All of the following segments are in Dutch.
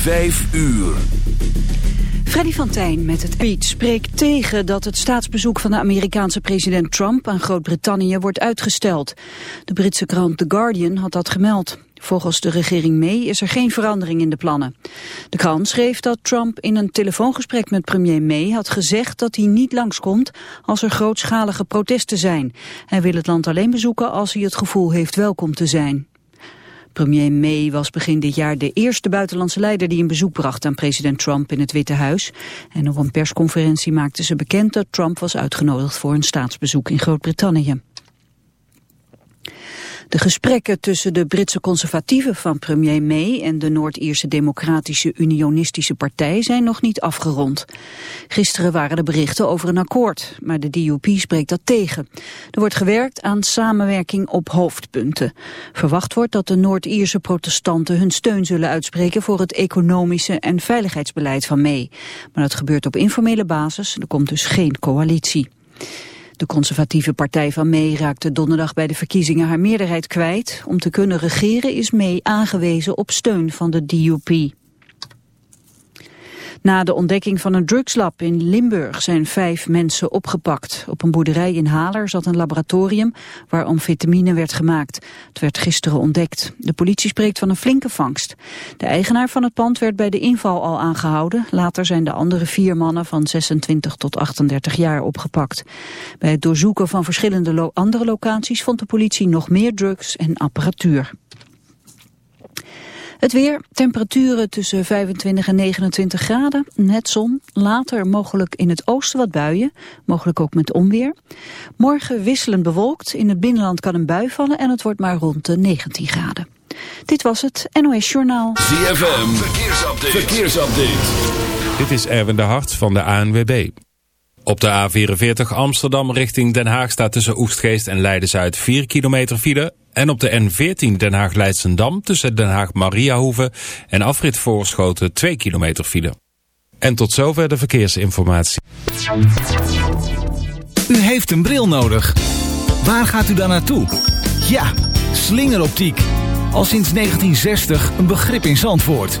Vijf uur. Freddy van Tijn met het tweet spreekt tegen dat het staatsbezoek van de Amerikaanse president Trump aan Groot-Brittannië wordt uitgesteld. De Britse krant The Guardian had dat gemeld. Volgens de regering May is er geen verandering in de plannen. De krant schreef dat Trump in een telefoongesprek met premier May had gezegd dat hij niet langskomt als er grootschalige protesten zijn. Hij wil het land alleen bezoeken als hij het gevoel heeft welkom te zijn. Premier May was begin dit jaar de eerste buitenlandse leider die een bezoek bracht aan president Trump in het Witte Huis. En op een persconferentie maakte ze bekend dat Trump was uitgenodigd voor een staatsbezoek in Groot-Brittannië. De gesprekken tussen de Britse conservatieven van premier May en de Noord-Ierse Democratische Unionistische Partij zijn nog niet afgerond. Gisteren waren er berichten over een akkoord, maar de DUP spreekt dat tegen. Er wordt gewerkt aan samenwerking op hoofdpunten. Verwacht wordt dat de Noord-Ierse protestanten hun steun zullen uitspreken voor het economische en veiligheidsbeleid van May. Maar dat gebeurt op informele basis, er komt dus geen coalitie. De conservatieve partij van May raakte donderdag bij de verkiezingen haar meerderheid kwijt. Om te kunnen regeren is May aangewezen op steun van de DUP. Na de ontdekking van een drugslab in Limburg zijn vijf mensen opgepakt. Op een boerderij in Haler zat een laboratorium waar amfetamine werd gemaakt. Het werd gisteren ontdekt. De politie spreekt van een flinke vangst. De eigenaar van het pand werd bij de inval al aangehouden. Later zijn de andere vier mannen van 26 tot 38 jaar opgepakt. Bij het doorzoeken van verschillende andere locaties vond de politie nog meer drugs en apparatuur. Het weer, temperaturen tussen 25 en 29 graden, net zon. Later mogelijk in het oosten wat buien, mogelijk ook met onweer. Morgen wisselend bewolkt, in het binnenland kan een bui vallen en het wordt maar rond de 19 graden. Dit was het NOS Journaal. ZFM, verkeersupdate. verkeersupdate. Dit is Erwin de Hart van de ANWB. Op de A44 Amsterdam richting Den Haag staat tussen Oestgeest en Leiden-Zuid 4 kilometer file. En op de N14 Den Haag-Leidsendam tussen Den Haag-Mariahoeve en afrit Voorschoten 2 kilometer file. En tot zover de verkeersinformatie. U heeft een bril nodig. Waar gaat u dan naartoe? Ja, slingeroptiek. Al sinds 1960 een begrip in Zandvoort.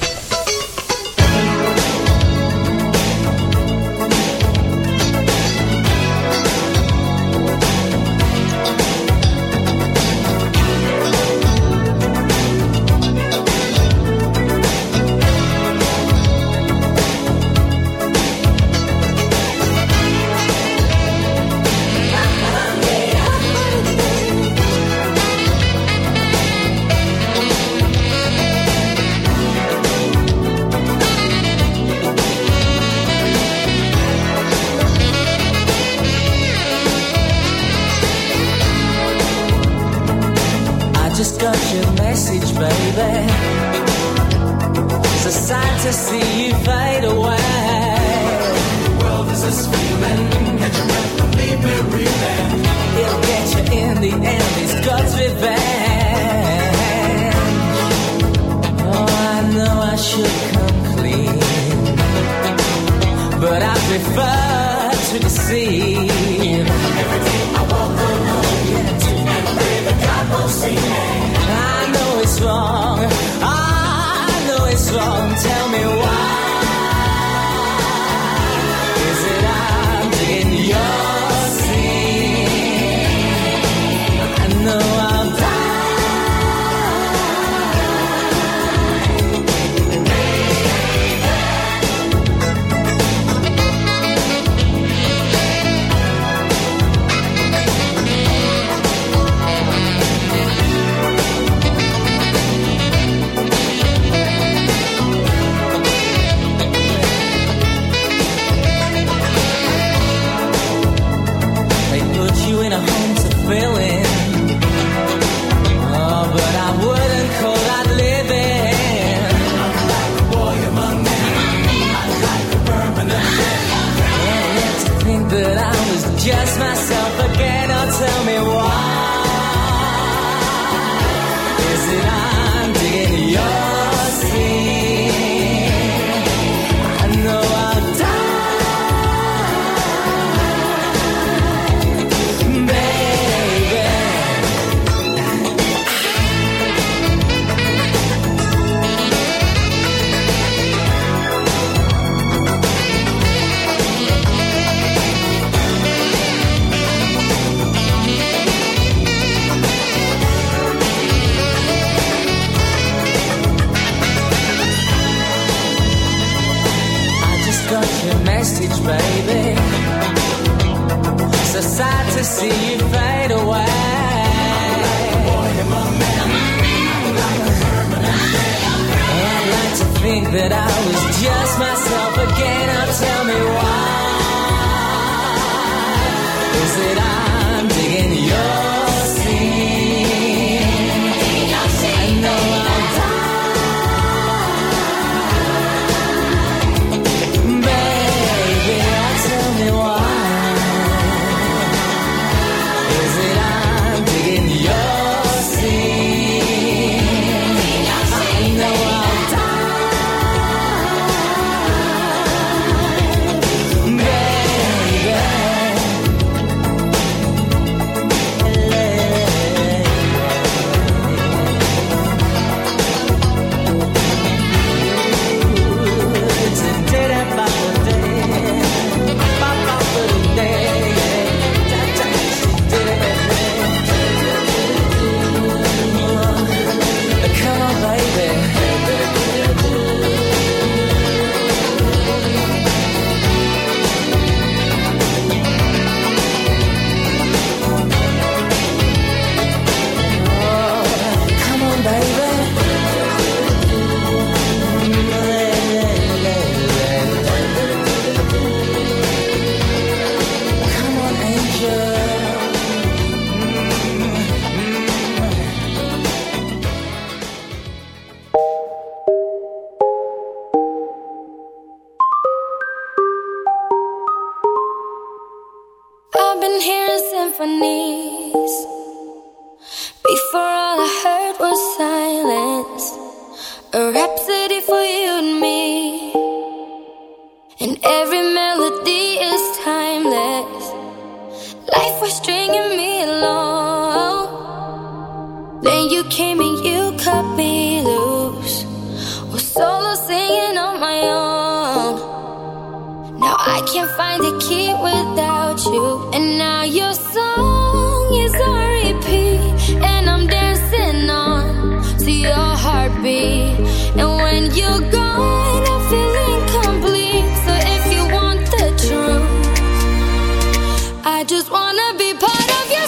be part of your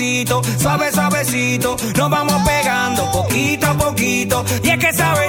suavecito, suave, suavecito. Nos vamos pegando poquito a poquito. Y es que sabe,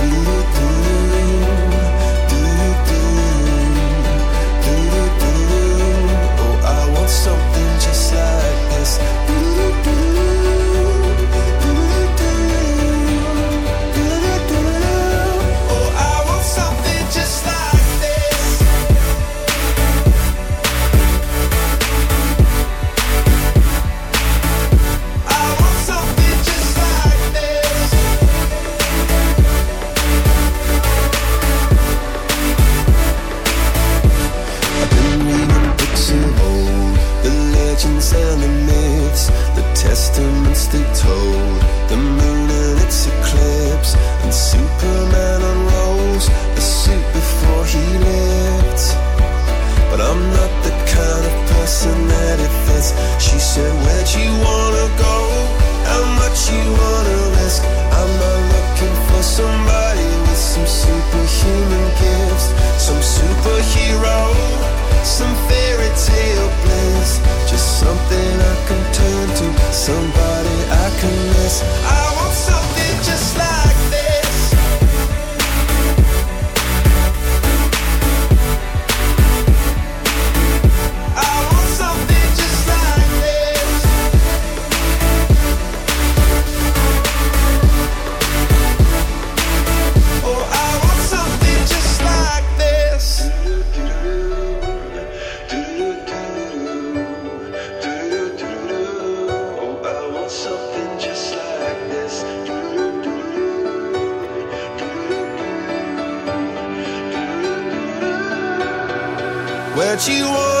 But you want